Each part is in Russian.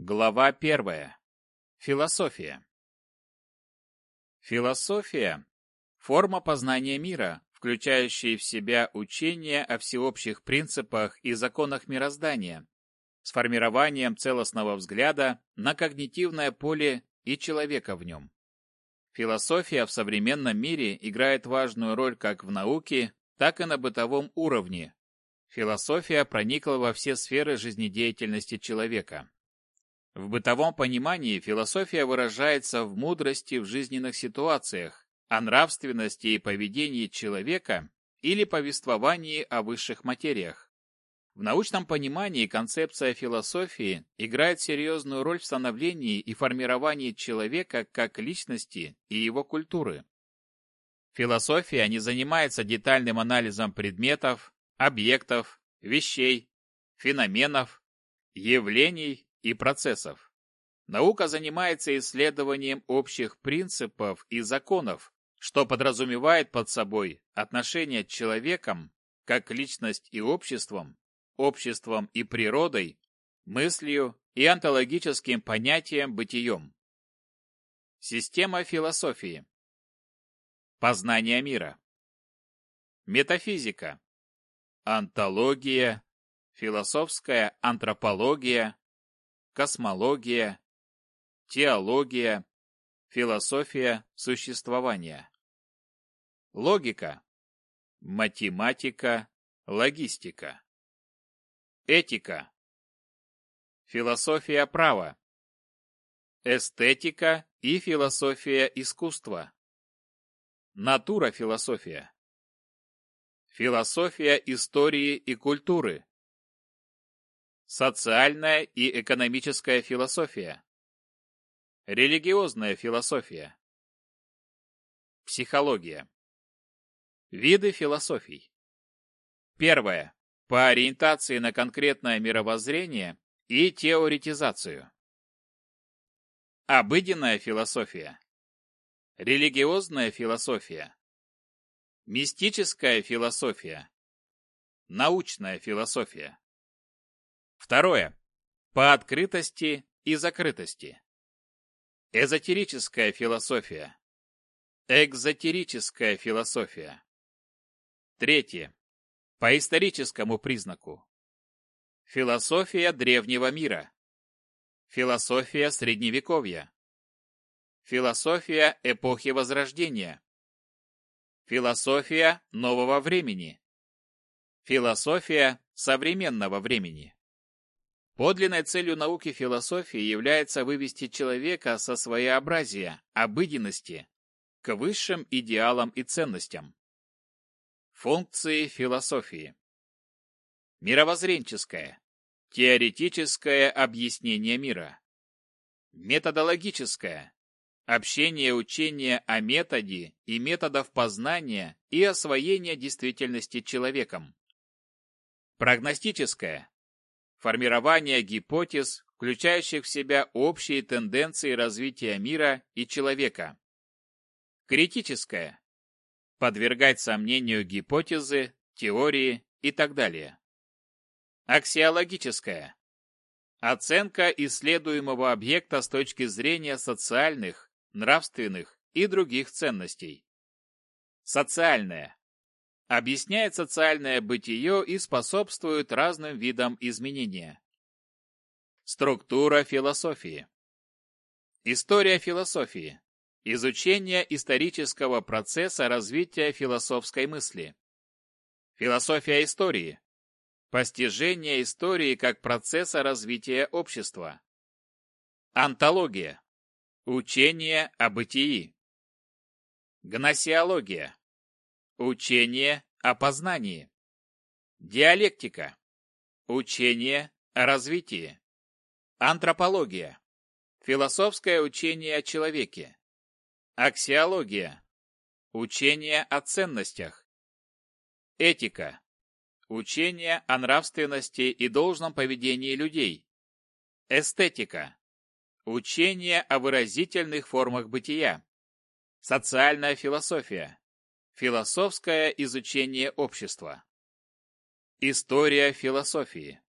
Глава первая. Философия. Философия – форма познания мира, включающая в себя учение о всеобщих принципах и законах мироздания, с формированием целостного взгляда на когнитивное поле и человека в нем. Философия в современном мире играет важную роль как в науке, так и на бытовом уровне. Философия проникла во все сферы жизнедеятельности человека. В бытовом понимании философия выражается в мудрости в жизненных ситуациях, о нравственности и поведении человека или повествовании о высших материях. В научном понимании концепция философии играет серьезную роль в становлении и формировании человека как личности и его культуры. Философия не занимается детальным анализом предметов, объектов, вещей, феноменов, явлений и процессов. Наука занимается исследованием общих принципов и законов, что подразумевает под собой отношения человеком, как личность и обществом, обществом и природой, мыслью и онтологическим понятием бытием. Система философии. Познание мира. Метафизика. Антология, философская антропология, космология, теология, философия существования. Логика, математика, логистика. Этика, философия права, эстетика и философия искусства. Натура философия. Философия истории и культуры. Социальная и экономическая философия. Религиозная философия. Психология. Виды философий. Первое. По ориентации на конкретное мировоззрение и теоретизацию. Обыденная философия. Религиозная философия. Мистическая философия. Научная философия. Второе. По открытости и закрытости. Эзотерическая философия. Экзотерическая философия. Третье. По историческому признаку. Философия древнего мира. Философия средневековья. Философия эпохи Возрождения. Философия нового времени. Философия современного времени. Подлинной целью науки философии является вывести человека со своеобразия, обыденности, к высшим идеалам и ценностям. Функции философии. Мировоззренческое. Теоретическое объяснение мира. Методологическое. Общение учения о методе и методов познания и освоения действительности человеком. Прогностическое формирование гипотез, включающих в себя общие тенденции развития мира и человека. Критическое. Подвергать сомнению гипотезы, теории и так далее. Аксиологическое. Оценка исследуемого объекта с точки зрения социальных, нравственных и других ценностей. Социальное объясняет социальное бытие и способствует разным видам изменения. Структура философии. История философии. Изучение исторического процесса развития философской мысли. Философия истории. Постижение истории как процесса развития общества. Антология. Учение о бытии. Гносеология. Учение о познании. Диалектика. Учение о развитии. Антропология. Философское учение о человеке. Аксиология. Учение о ценностях. Этика. Учение о нравственности и должном поведении людей. Эстетика. Учение о выразительных формах бытия. Социальная философия. Философское изучение общества. История философии.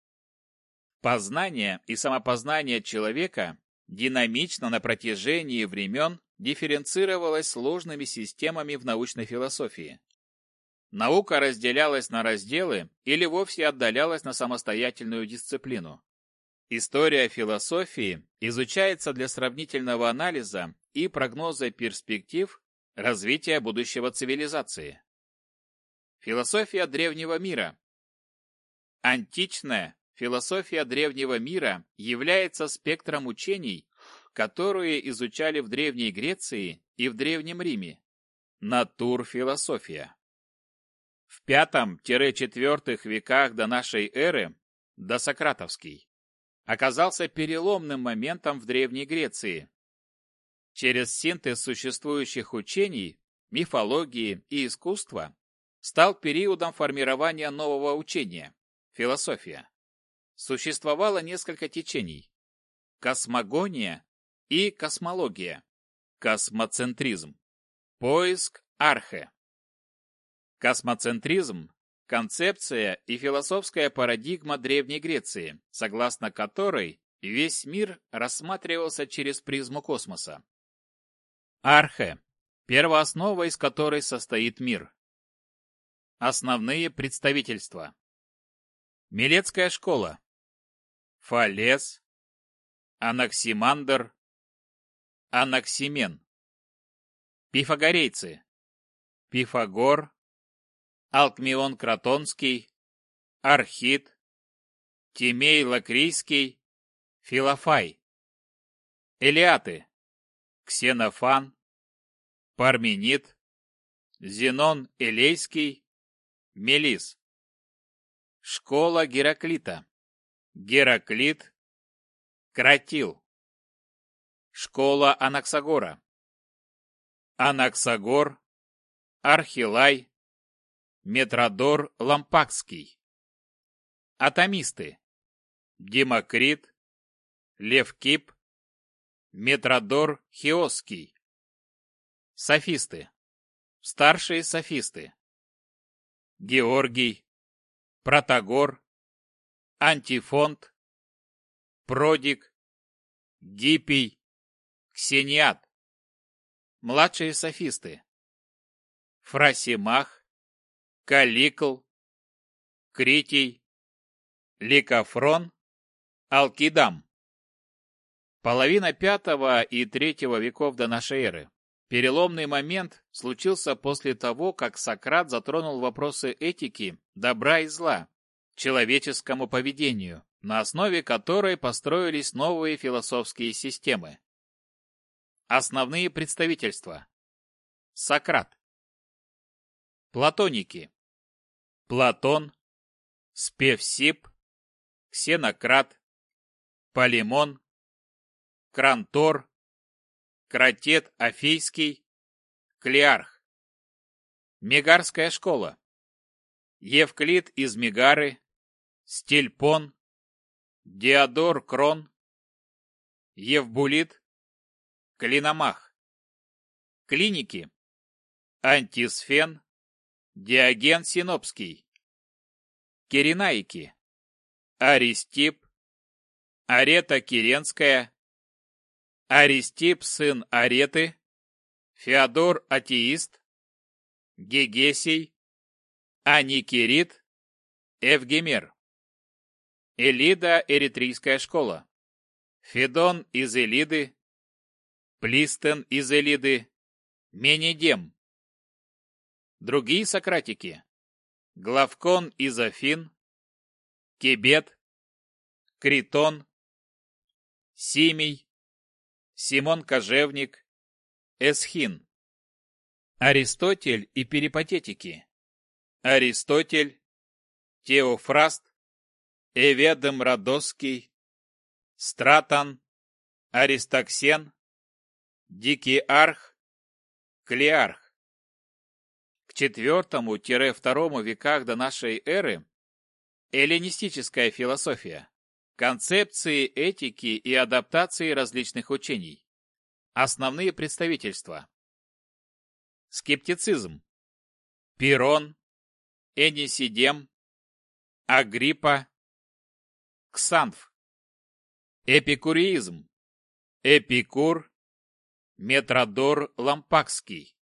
Познание и самопознание человека динамично на протяжении времен дифференцировалось сложными системами в научной философии. Наука разделялась на разделы или вовсе отдалялась на самостоятельную дисциплину. История философии изучается для сравнительного анализа и прогноза перспектив развития будущего цивилизации. Философия древнего мира. Античная философия древнего мира является спектром учений, которые изучали в Древней Греции и в Древнем Риме. Натурфилософия. В V-IV веках до нашей эры, досократовский, оказался переломным моментом в Древней Греции. Через синтез существующих учений, мифологии и искусства стал периодом формирования нового учения – философия. Существовало несколько течений – космогония и космология, космоцентризм, поиск архе. Космоцентризм – концепция и философская парадигма Древней Греции, согласно которой весь мир рассматривался через призму космоса. Архе – первооснова, из которой состоит мир. Основные представительства. Милецкая школа. Фалес. Анаксимандр. Анаксимен. Пифагорейцы. Пифагор. Алкмион Кротонский. Архит. Тимей Лакрийский. Филофай. Элиаты. Ксенофан. Парменид. Зенон Элейский. Мелис. Школа Гераклита. Гераклит. Кратил. Школа Анаксагора. Анаксагор. Архилай. Метродор Лампакский. Атомисты. Демокрит. Левкип. Метродор Хиосский. Софисты. Старшие софисты. Георгий, Протагор, Антифонт, Продик, Гиппий, Ксениат. Младшие софисты. Фрасимах, Каликл, Критий, Ликофрон, Алкидам. Половина пятого и третьего веков до нашей эры. Переломный момент случился после того, как Сократ затронул вопросы этики, добра и зла, человеческому поведению, на основе которой построились новые философские системы. Основные представительства. Сократ. Платоники. Платон, Спевсип, Ксенократ, Полимон, Крантор, Кратет Афейский, Клеарх. Мегарская школа. Евклид из Мегары, Стильпон, Диодор Крон, Евбулит, Клиномах. Клиники. Антисфен, Диоген Синопский. Киренаики. Аристип, Арета Киренская, Аристип, сын Ареты, Феодор Атеист, Гегесий, Аникирит, Евгемер. Элида Эритрийская школа. Федон из Элиды, Плистен из Элиды, Менедем. Другие сократики. Главкон из Афин, Кебет, Критон, Симий, Симон Кожевник, Эсхин. Аристотель и перипатетики. Аристотель, Теофраст, Эведом Родосский, Стратон, Аристоксен, Дикий Арх, Клеарх. К IV-II веках до нашей эры эллинистическая философия Концепции этики и адаптации различных учений. Основные представительства. Скептицизм. Пирон. Энисидем. Агриппа. Ксанф. Эпикуризм. Эпикур. Метродор Лампакский.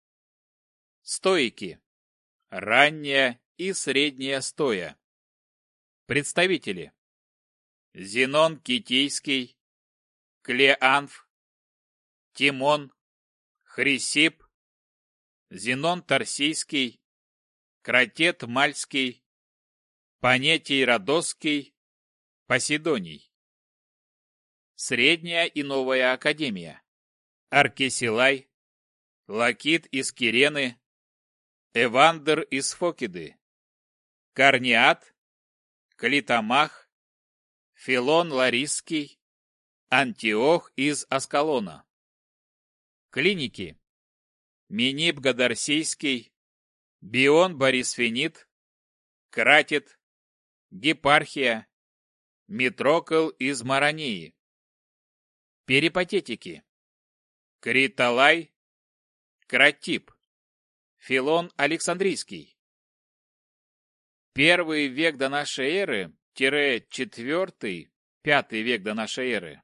Стоики. Ранняя и средняя стоя. Представители. Зенон Китийский, Клеанф, Тимон, Хрисип, Зенон Тарсийский, Кратет Мальский, Панетий Родосский, Поседоний. Средняя и новая академия. Аркесилай, Лакит из Кирены, Эвандер из Фокиды, Карниат, Клитамах, Филон Ларисский, Антиох из Аскалона. Клиники. Минип Гадарсийский, Бион Борисфенит, Кратит, Гепархия, Митрокл из Марании. Перипатетики. Криталай, Кратип, Филон Александрийский. Первый век до нашей эры, тире четвертый, пятый век до нашей эры.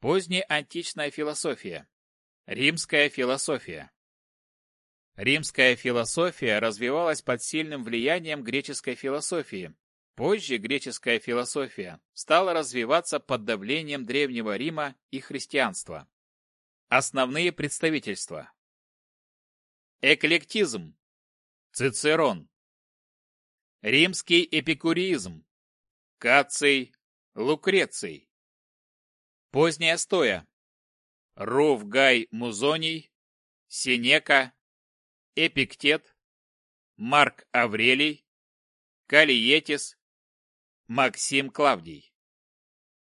Позднеантичная философия. Римская философия. Римская философия развивалась под сильным влиянием греческой философии. Позже греческая философия стала развиваться под давлением Древнего Рима и христианства. Основные представительства. Эклектизм. Цицерон. Римский эпикуризм. Каций. Лукреций. Поздняя стоя. Рув Гай Музоний. Сенека. Эпиктет. Марк Аврелий. Калиетис. Максим Клавдий.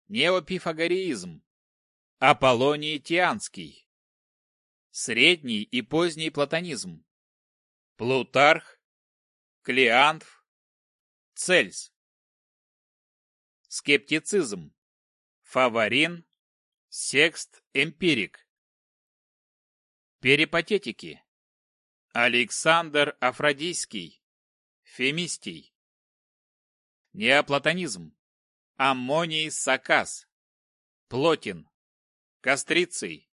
Неопифагореизм. Аполлоний Тианский. Средний и поздний платонизм. Плутарх. Клеанф. Цельс. Скептицизм. Фаворин. Секст Эмпирик. Перипатетики. Александр Афродийский. Фемистий. Неоплатонизм. Аммоний Сакас. Плотин. Кастриций.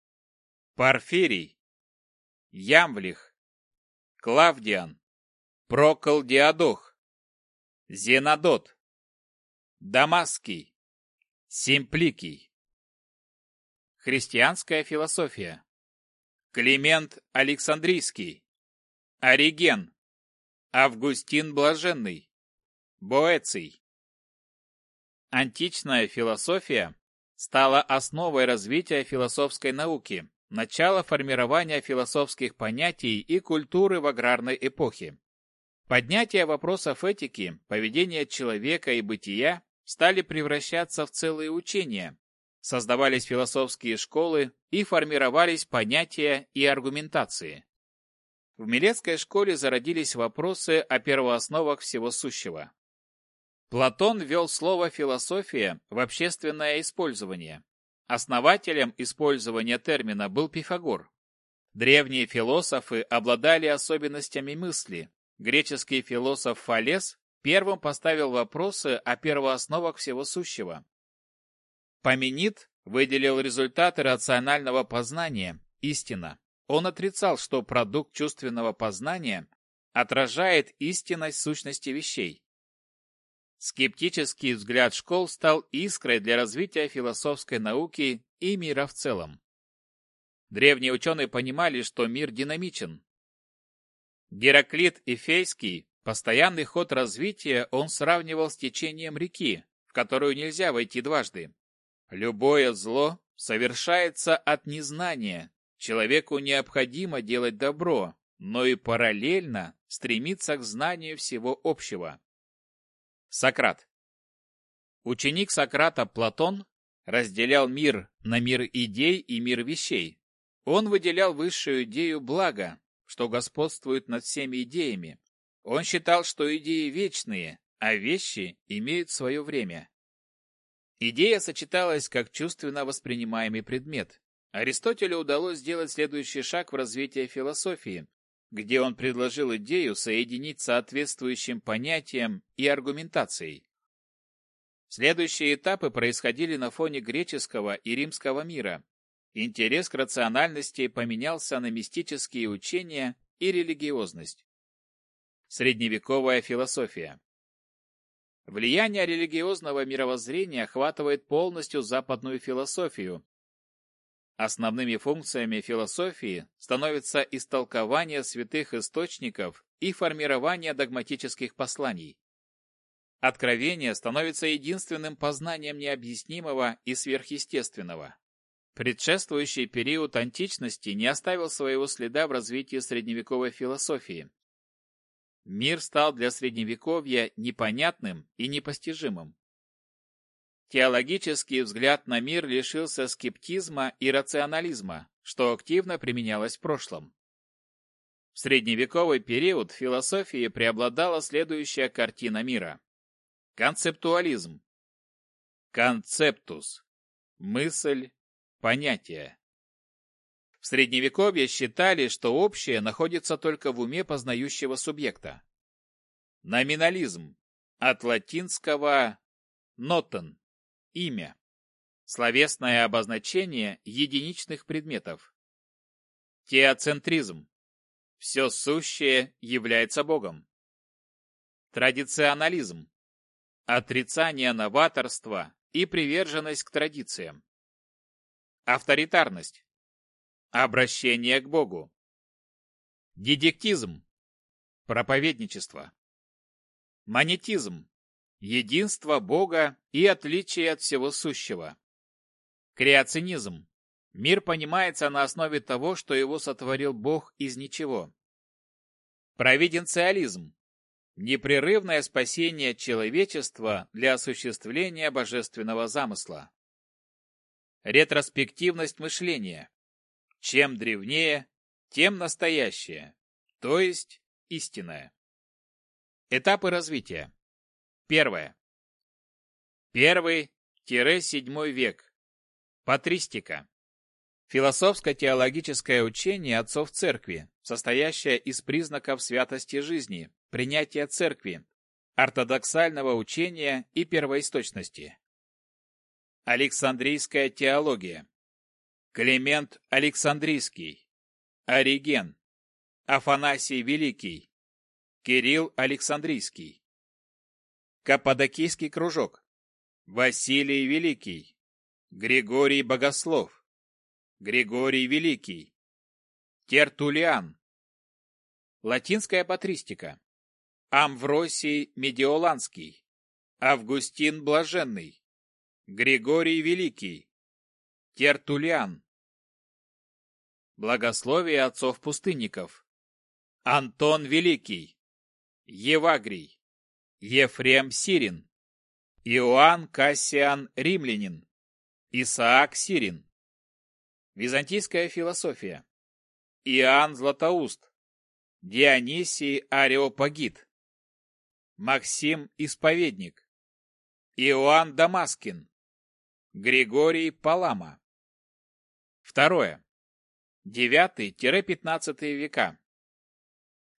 Порфирий, Ямвлих, Клавдиан, Прокол Диадох, Зенодот, Дамасский, Симпликий. Христианская философия. Климент Александрийский, Ориген, Августин Блаженный, Боэций. Античная философия стала основой развития философской науки, начало формирования философских понятий и культуры в аграрной эпохе. Поднятие вопросов этики, поведения человека и бытия стали превращаться в целые учения, создавались философские школы и формировались понятия и аргументации. В Милецкой школе зародились вопросы о первоосновах всего сущего. Платон ввел слово «философия» в общественное использование. Основателем использования термина был Пифагор. Древние философы обладали особенностями мысли. Греческий философ Фалес первым поставил вопросы о первоосновах всего сущего. Поменит выделил результаты рационального познания, истина. Он отрицал, что продукт чувственного познания отражает истинность сущности вещей. Скептический взгляд школ стал искрой для развития философской науки и мира в целом. Древние ученые понимали, что мир динамичен. Гераклит Эфейский постоянный ход развития он сравнивал с течением реки, в которую нельзя войти дважды. Любое зло совершается от незнания. Человеку необходимо делать добро, но и параллельно стремиться к знанию всего общего. Сократ. Ученик Сократа Платон разделял мир на мир идей и мир вещей. Он выделял высшую идею блага, что господствует над всеми идеями. Он считал, что идеи вечные, а вещи имеют свое время. Идея сочеталась как чувственно воспринимаемый предмет. Аристотелю удалось сделать следующий шаг в развитии философии, где он предложил идею соединить соответствующим понятием и аргументацией. Следующие этапы происходили на фоне греческого и римского мира. Интерес к рациональности поменялся на мистические учения и религиозность. Средневековая философия Влияние религиозного мировоззрения охватывает полностью западную философию. Основными функциями философии становятся истолкование святых источников и формирование догматических посланий. Откровение становится единственным познанием необъяснимого и сверхъестественного. Предшествующий период античности не оставил своего следа в развитии средневековой философии. Мир стал для Средневековья непонятным и непостижимым. Теологический взгляд на мир лишился скептизма и рационализма, что активно применялось в прошлом. В средневековый период в философии преобладала следующая картина мира. Концептуализм. Концептус. Мысль, понятие. В Средневековье считали, что общее находится только в уме познающего субъекта. Номинализм. От латинского «нотен» – имя. Словесное обозначение единичных предметов. Теоцентризм. Все сущее является Богом. Традиционализм. Отрицание новаторства и приверженность к традициям. Авторитарность. Обращение к Богу. Дидактизм. Проповедничество. Монетизм. Единство Бога и отличие от всего сущего. Креационизм. Мир понимается на основе того, что его сотворил Бог из ничего. Провиденциализм. Непрерывное спасение человечества для осуществления божественного замысла. Ретроспективность мышления. Чем древнее, тем настоящее, то есть истинное. Этапы развития. Первое. Первый-седьмой век. Патристика. Философско-теологическое учение отцов церкви, состоящее из признаков святости жизни, принятия церкви, ортодоксального учения и первоисточности. Александрийская теология. Климент Александрийский, Ориген, Афанасий Великий, Кирилл Александрийский, Каппадокийский кружок, Василий Великий, Григорий Богослов, Григорий Великий, Тертулиан, Латинская патристика, Амвросий Медиоланский, Августин Блаженный, Григорий Великий, Тертулиан, Благословие отцов-пустынников. Антон Великий. Евагрий. Ефрем Сирин. Иоанн Кассиан Римлянин. Исаак Сирин. Византийская философия. Иоанн Златоуст. Дионисий Ареопагит. Максим Исповедник. Иоанн Дамаскин. Григорий Палама. Второе. 9-15 века.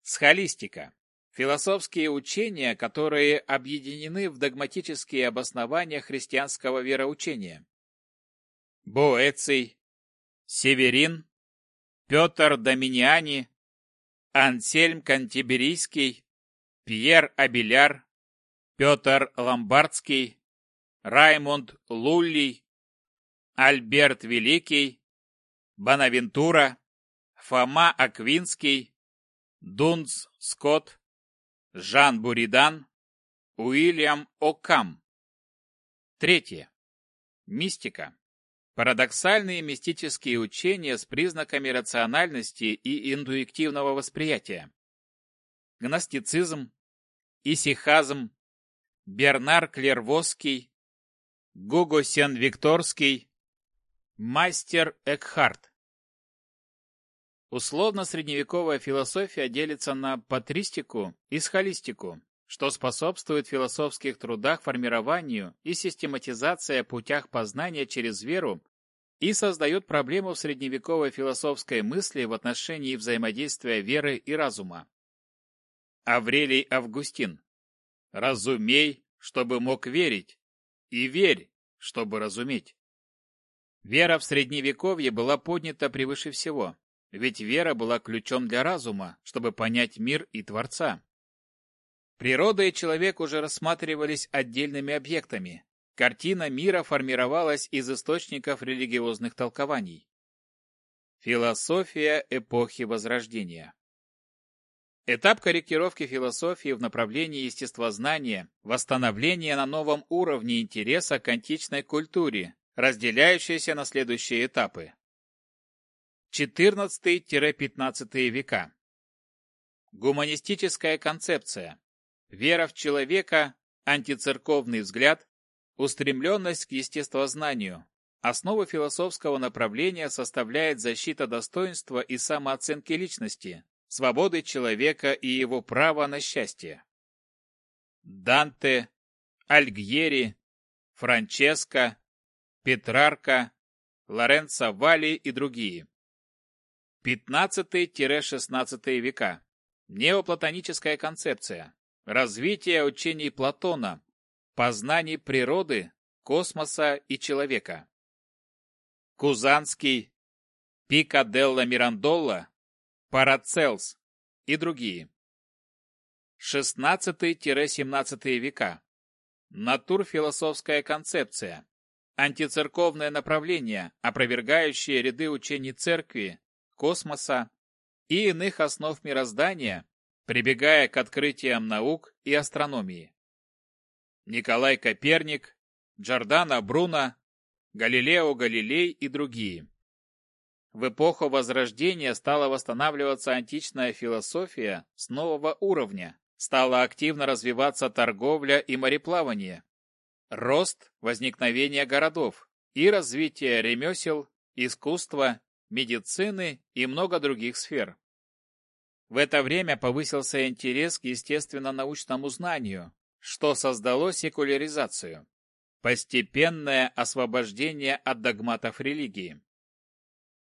Схолистика. Философские учения, которые объединены в догматические обоснования христианского вероучения. Боэций, Северин, Петр Доминиани, Ансельм Кантиберийский, Пьер Абеляр, Петр Ломбардский, Раймонд Луллий, Альберт Великий, Бонавентура, Фома Аквинский, Дунс Скотт, Жан Буридан, Уильям О'Кам. Третье. Мистика. Парадоксальные мистические учения с признаками рациональности и интуитивного восприятия. Гностицизм, исихазм, Бернар Клервосский, Гуго Сен-Викторский, Мастер Экхарт. Условно-средневековая философия делится на патристику и схолистику, что способствует философских трудах формированию и систематизации путях познания через веру и создает проблему в средневековой философской мысли в отношении взаимодействия веры и разума. Аврелий Августин. «Разумей, чтобы мог верить, и верь, чтобы разуметь. Вера в Средневековье была поднята превыше всего, ведь вера была ключом для разума, чтобы понять мир и Творца. Природа и человек уже рассматривались отдельными объектами. Картина мира формировалась из источников религиозных толкований. Философия эпохи Возрождения Этап корректировки философии в направлении естествознания, восстановления на новом уровне интереса к античной культуре, разделяющейся на следующие этапы. 14-15 века. Гуманистическая концепция. Вера в человека, антицерковный взгляд, устремленность к естествознанию. Основу философского направления составляет защита достоинства и самооценки личности, свободы человека и его права на счастье. Данте, Альгьери, Франческо, Петрарка, Лоренцо Валли и другие. 15-16 века. Неоплатоническая концепция. Развитие учений Платона. Познаний природы, космоса и человека. Кузанский, Пикаделла Мирандолла, Парацелс и другие. 16-17 века. Натурфилософская концепция. Антицерковное направление, опровергающее ряды учений церкви, космоса и иных основ мироздания, прибегая к открытиям наук и астрономии. Николай Коперник, Джордано Бруно, Галилео Галилей и другие. В эпоху Возрождения стала восстанавливаться античная философия с нового уровня, стала активно развиваться торговля и мореплавание, рост возникновения городов и развитие ремесел, искусства, медицины и много других сфер. В это время повысился интерес к естественно-научному знанию, что создало секуляризацию, постепенное освобождение от догматов религии.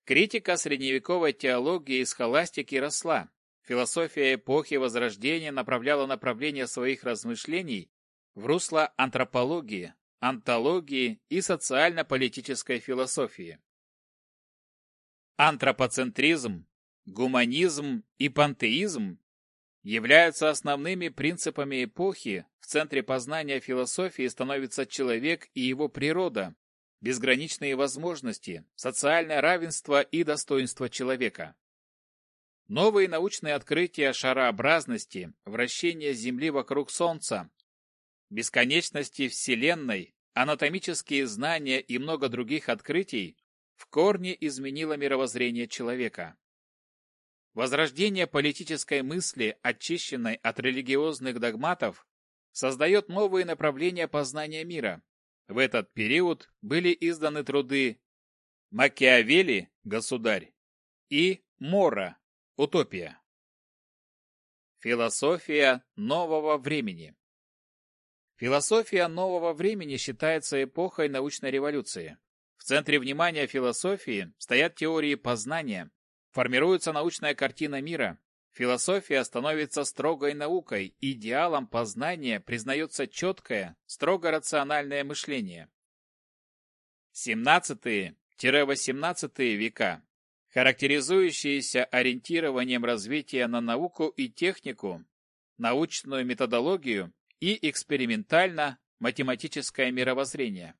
Критика средневековой теологии и схоластики росла. Философия эпохи Возрождения направляла направление своих размышлений в русло антропологии, антологии и социально-политической философии. Антропоцентризм, гуманизм и пантеизм являются основными принципами эпохи, в центре познания философии становится человек и его природа, безграничные возможности, социальное равенство и достоинство человека. Новые научные открытия шарообразности, вращения Земли вокруг Солнца, бесконечности Вселенной, анатомические знания и много других открытий в корне изменило мировоззрение человека. Возрождение политической мысли, очищенной от религиозных догматов, создает новые направления познания мира, в этот период были изданы труды Макиавелли «Государь» и Мора «Утопия». Философия нового времени Философия нового времени считается эпохой научной революции. В центре внимания философии стоят теории познания, формируется научная картина мира, Философия становится строгой наукой, идеалом познания признается четкое, строго рациональное мышление. 17-18 века, характеризующиеся ориентированием развития на науку и технику, научную методологию и экспериментально-математическое мировоззрение.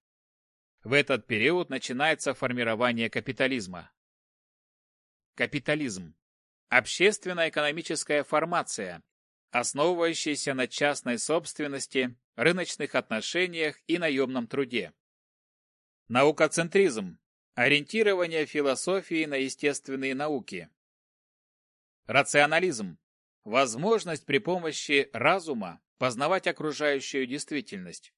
В этот период начинается формирование капитализма. Капитализм Общественно-экономическая формация, основывающаяся на частной собственности, рыночных отношениях и наемном труде. Наукоцентризм – ориентирование философии на естественные науки. Рационализм – возможность при помощи разума познавать окружающую действительность.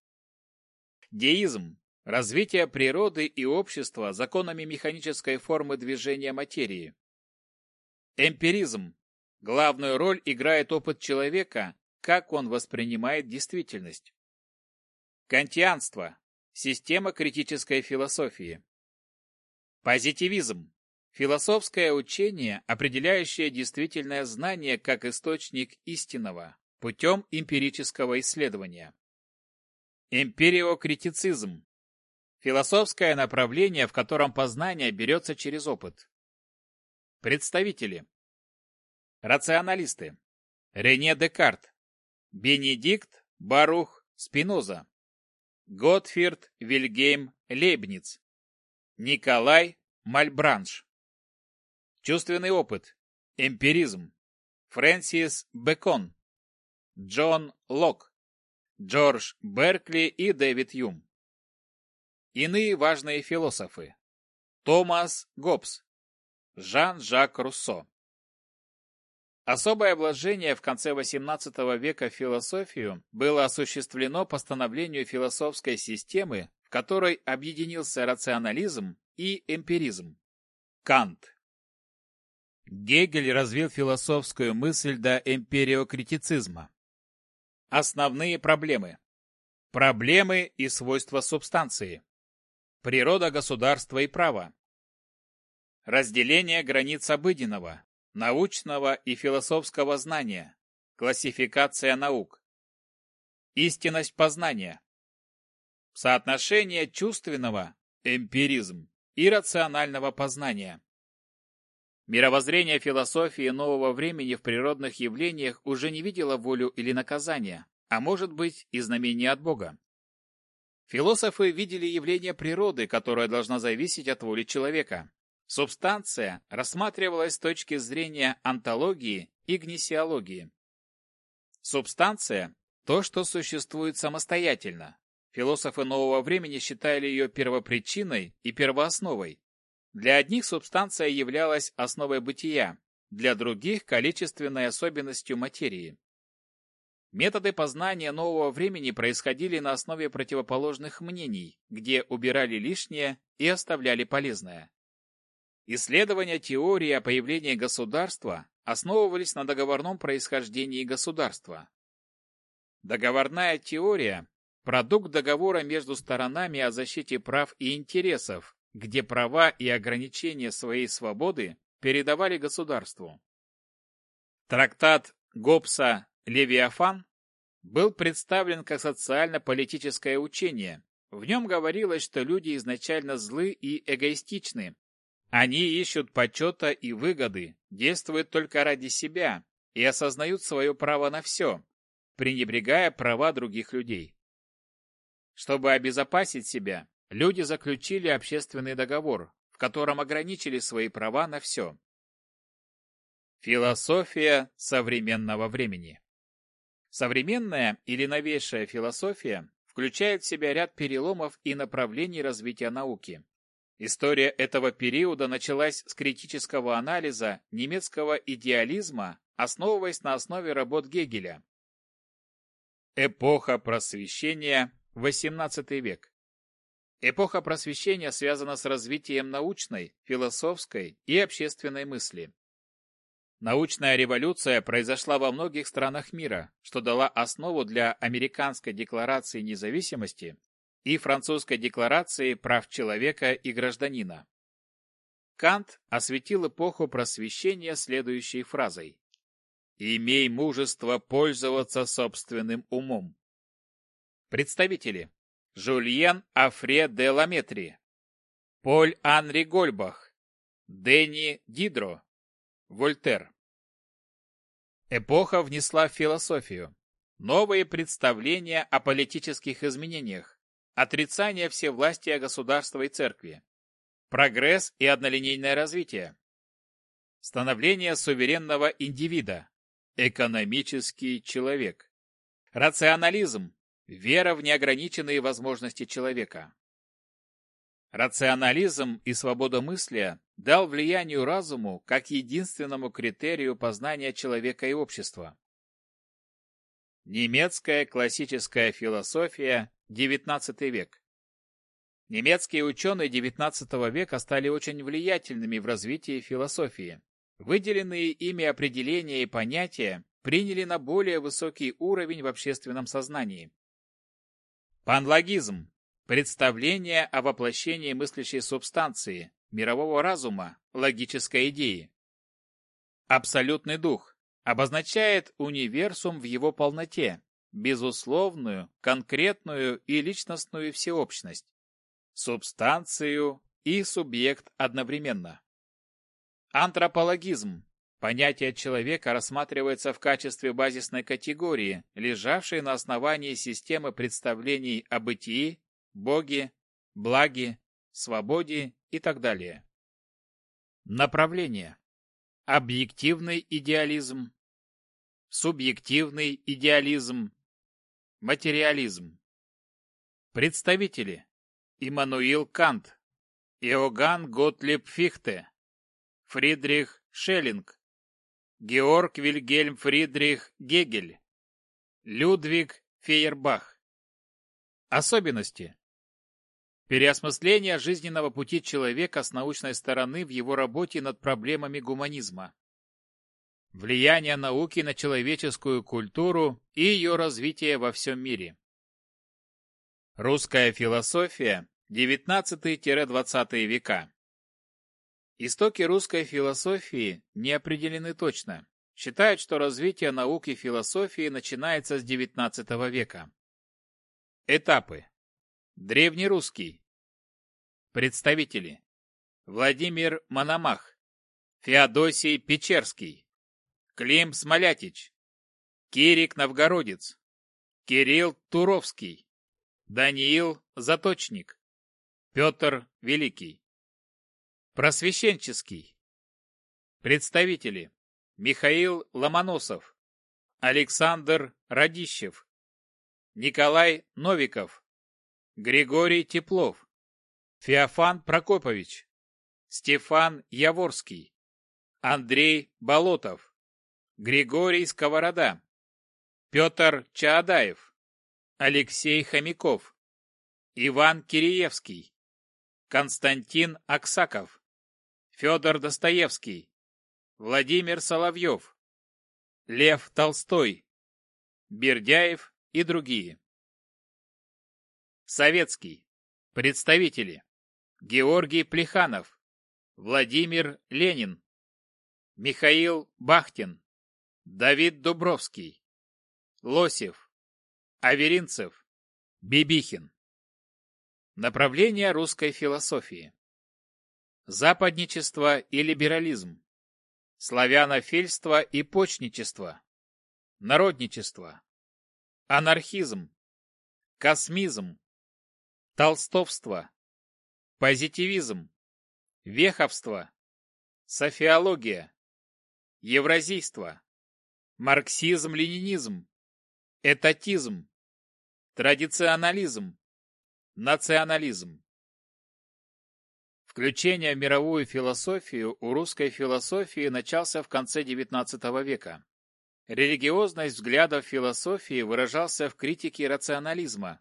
Деизм – развитие природы и общества законами механической формы движения материи. Эмпиризм. Главную роль играет опыт человека, как он воспринимает действительность. Кантианство. Система критической философии. Позитивизм. Философское учение, определяющее действительное знание как источник истинного путем эмпирического исследования. Эмпириокритицизм. Философское направление, в котором познание берется через опыт. Представители. Рационалисты. Рене Декарт. Бенедикт Барух Спиноза. Готфирд Вильгейм Лейбниц. Николай Мальбранш. Чувственный опыт. Эмпиризм. Фрэнсис Бэкон. Джон Лок. Джордж Беркли и Дэвид Юм. Иные важные философы. Томас Гоббс. Жан-Жак Руссо. Особое вложение в конце XVIII века в философию было осуществлено постановлению философской системы, в которой объединился рационализм и эмпиризм. Кант. Гегель развил философскую мысль до эмпириокритицизма. Основные проблемы. Проблемы и свойства субстанции. Природа государства и права. Разделение границ обыденного, научного и философского знания. Классификация наук. Истинность познания. Соотношение чувственного, эмпиризм, и рационального познания. Мировоззрение философии нового времени в природных явлениях уже не видело волю или наказания, а может быть и знамение от Бога. Философы видели явление природы, которая должна зависеть от воли человека. Субстанция рассматривалась с точки зрения онтологии и гнесиологии. Субстанция – то, что существует самостоятельно. Философы нового времени считали ее первопричиной и первоосновой, для одних субстанция являлась основой бытия, для других – количественной особенностью материи. Методы познания нового времени происходили на основе противоположных мнений, где убирали лишнее и оставляли полезное. Исследования теории о появлении государства основывались на договорном происхождении государства. Договорная теория – продукт договора между сторонами о защите прав и интересов, где права и ограничения своей свободы передавали государству. Трактат Гоббса «Левиафан» был представлен как социально-политическое учение. В нем говорилось, что люди изначально злы и эгоистичны. Они ищут почета и выгоды, действуют только ради себя и осознают свое право на все, пренебрегая права других людей. Чтобы обезопасить себя, люди заключили общественный договор, в котором ограничили свои права на все. Философия современного времени Современная или новейшая философия включает в себя ряд переломов и направлений развития науки. История этого периода началась с критического анализа немецкого идеализма, основываясь на основе работ Гегеля. Эпоха просвещения, XVIII век. Эпоха просвещения связана с развитием научной, философской и общественной мысли. Научная революция произошла во многих странах мира, что дала основу для Американской декларации независимости и Французской декларации прав человека и гражданина. Кант осветил эпоху просвещения следующей фразой «Имей мужество пользоваться собственным умом». Представители Жульен Афре де Ламетри, Поль Анри Гольбах, Дени Дидро, Вольтер. Эпоха внесла в философию новые представления о политических изменениях, отрицание всевластия государства и церкви, прогресс и однолинейное развитие, становление суверенного индивида, экономический человек, рационализм, Вера в неограниченные возможности человека. Рационализм и свобода мысли дал влиянию разуму как единственному критерию познания человека и общества. Немецкая классическая философия, XIX век. Немецкие ученые XIX века стали очень влиятельными в развитии философии. Выделенные ими определения и понятия приняли на более высокий уровень в общественном сознании. Панлогизм – представление о воплощении мыслящей субстанции, мирового разума, логической идеи. Абсолютный дух обозначает универсум в его полноте, безусловную, конкретную и личностную всеобщность, субстанцию и субъект одновременно. Антропологизм. Понятие человека рассматривается в качестве базисной категории, лежавшей на основании системы представлений о бытии, Боге, благе, свободе и так далее. Направление. Объективный идеализм, субъективный идеализм, материализм. Представители. Иммануил Кант, Иоганн Готлиб Фихте, Фридрих Шеллинг, Георг Вильгельм Фридрих Гегель, Людвиг Фейербах. Особенности. Переосмысление жизненного пути человека с научной стороны в его работе над проблемами гуманизма. Влияние науки на человеческую культуру и ее развитие во всем мире. Русская философия XIX-XX века. Истоки русской философии не определены точно. Считают, что развитие науки философии начинается с XIX века. Этапы. Древнерусский. Представители. Владимир Мономах. Феодосий Печерский. Клим Смолятич. Кирик Новгородец. Кирилл Туровский. Даниил Заточник. Петр Великий. Просвещенческий. Представители. Михаил Ломоносов. Александр Радищев. Николай Новиков. Григорий Теплов, Феофан Прокопович, Стефан Яворский, Андрей Болотов, Григорий Сковорода, Петр Чаадаев, Алексей Хомяков, Иван Киреевский, Константин Аксаков, Федор Достоевский, Владимир Соловьев, Лев Толстой, Бердяев и другие. Советский. Представители. Георгий Плеханов. Владимир Ленин. Михаил Бахтин. Давид Дубровский. Лосев. Аверинцев. Бибихин. Направление русской философии. Западничество и либерализм. Славянофильство и почничество. Народничество. Анархизм. Космизм толстовство, позитивизм, веховство, софиология, евразийство, марксизм-ленинизм, этатизм, традиционализм, национализм. Включение в мировую философию у русской философии начался в конце XIX века. Религиозность взглядов философии выражался в критике рационализма,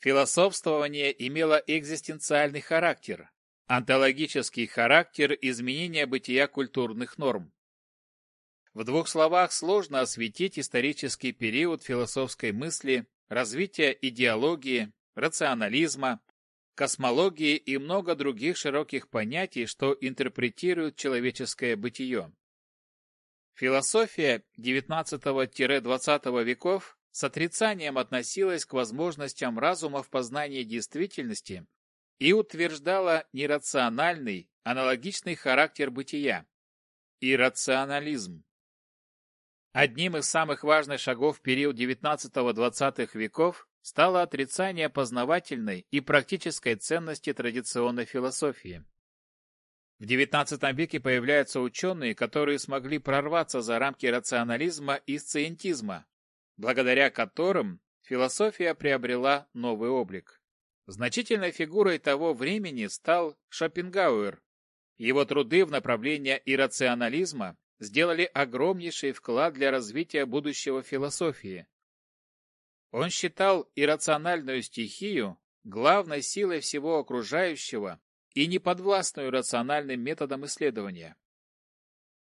Философствование имело экзистенциальный характер, онтологический характер изменения бытия культурных норм. В двух словах сложно осветить исторический период философской мысли, развития идеологии, рационализма, космологии и много других широких понятий, что интерпретируют человеческое бытие. Философия XIX-XX веков с отрицанием относилась к возможностям разума в познании действительности и утверждала нерациональный, аналогичный характер бытия – иррационализм. Одним из самых важных шагов в период XIX-XX веков стало отрицание познавательной и практической ценности традиционной философии. В XIX веке появляются ученые, которые смогли прорваться за рамки рационализма и сциентизма, благодаря которым философия приобрела новый облик. Значительной фигурой того времени стал Шопенгауэр. Его труды в направлении иррационализма сделали огромнейший вклад для развития будущего философии. Он считал иррациональную стихию главной силой всего окружающего и неподвластную рациональным методам исследования.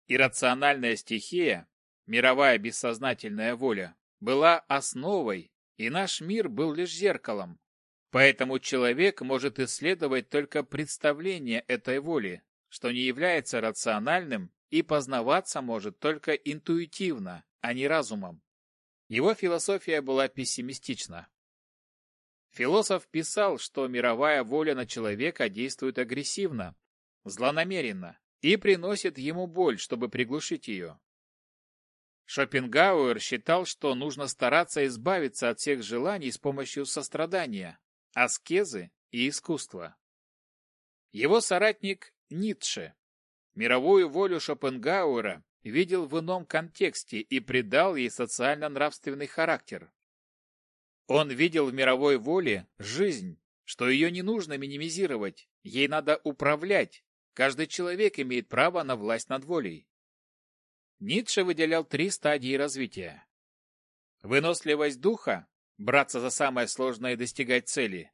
Иррациональная стихия, мировая бессознательная воля, была основой, и наш мир был лишь зеркалом. Поэтому человек может исследовать только представление этой воли, что не является рациональным и познаваться может только интуитивно, а не разумом. Его философия была пессимистична. Философ писал, что мировая воля на человека действует агрессивно, злонамеренно и приносит ему боль, чтобы приглушить ее. Шопенгауэр считал, что нужно стараться избавиться от всех желаний с помощью сострадания, аскезы и искусства. Его соратник Ницше мировую волю Шопенгауэра видел в ином контексте и придал ей социально-нравственный характер. Он видел в мировой воле жизнь, что ее не нужно минимизировать, ей надо управлять, каждый человек имеет право на власть над волей. Ницше выделял три стадии развития. Выносливость духа – браться за самое сложное и достигать цели.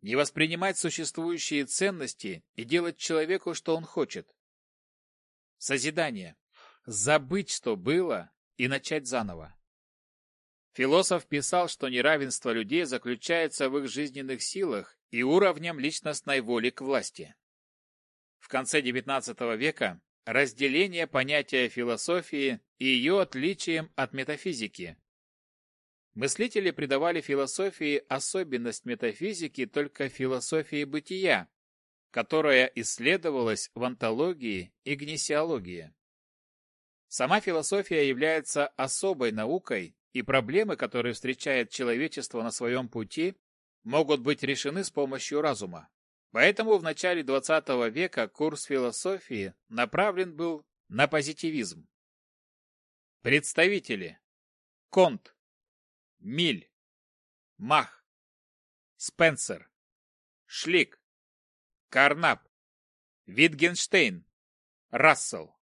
Не воспринимать существующие ценности и делать человеку, что он хочет. Созидание – забыть, что было, и начать заново. Философ писал, что неравенство людей заключается в их жизненных силах и уровнем личностной воли к власти. В конце XIX века разделение понятия философии и ее отличием от метафизики. Мыслители придавали философии особенность метафизики только философии бытия, которая исследовалась в антологии и гнесиологии. Сама философия является особой наукой, и проблемы, которые встречает человечество на своем пути, могут быть решены с помощью разума. Поэтому в начале XX века курс философии направлен был на позитивизм. Представители. Конт. Миль. Мах. Спенсер. Шлик. Карнап. Витгенштейн. Рассел.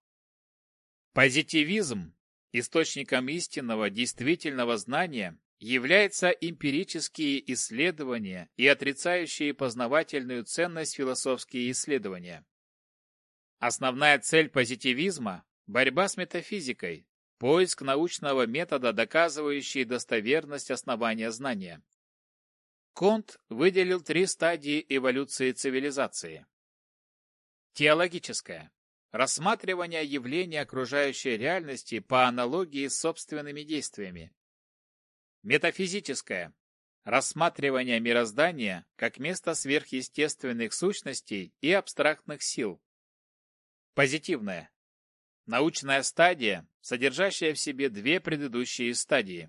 Позитивизм источником истинного действительного знания являются эмпирические исследования и отрицающие познавательную ценность философские исследования. Основная цель позитивизма – борьба с метафизикой, поиск научного метода, доказывающий достоверность основания знания. Конт выделил три стадии эволюции цивилизации. Теологическая. Рассматривание явления окружающей реальности по аналогии с собственными действиями. Метафизическое. Рассматривание мироздания как место сверхъестественных сущностей и абстрактных сил. Позитивное. Научная стадия, содержащая в себе две предыдущие стадии.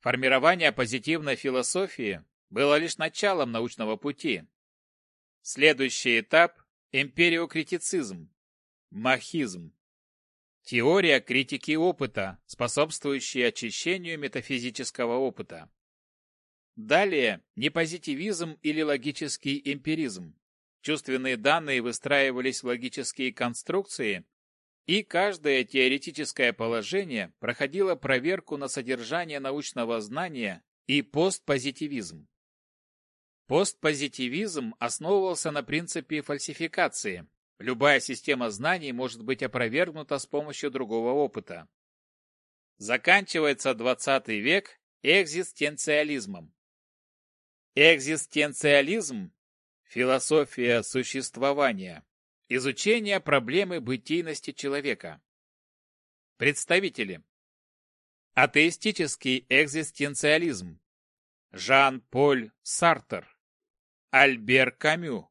Формирование позитивной философии было лишь началом научного пути. Следующий этап – эмпириокритицизм, махизм. Теория критики опыта, способствующая очищению метафизического опыта. Далее не позитивизм или логический эмпиризм. Чувственные данные выстраивались в логические конструкции, и каждое теоретическое положение проходило проверку на содержание научного знания и постпозитивизм. Постпозитивизм основывался на принципе фальсификации, Любая система знаний может быть опровергнута с помощью другого опыта. Заканчивается 20 век экзистенциализмом. Экзистенциализм – философия существования, изучение проблемы бытийности человека. Представители. Атеистический экзистенциализм. Жан-Поль Сартер. Альбер Камю.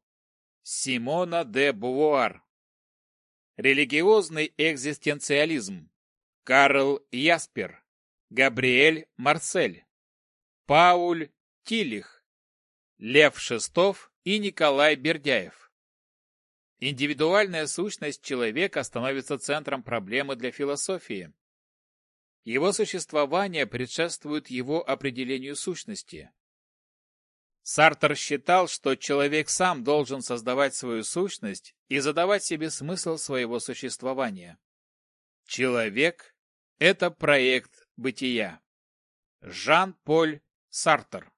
Симона де Бувуар. Религиозный экзистенциализм. Карл Яспер. Габриэль Марсель. Пауль Тилих. Лев Шестов и Николай Бердяев. Индивидуальная сущность человека становится центром проблемы для философии. Его существование предшествует его определению сущности. Сартер считал, что человек сам должен создавать свою сущность и задавать себе смысл своего существования. Человек – это проект бытия. Жан-Поль Сартер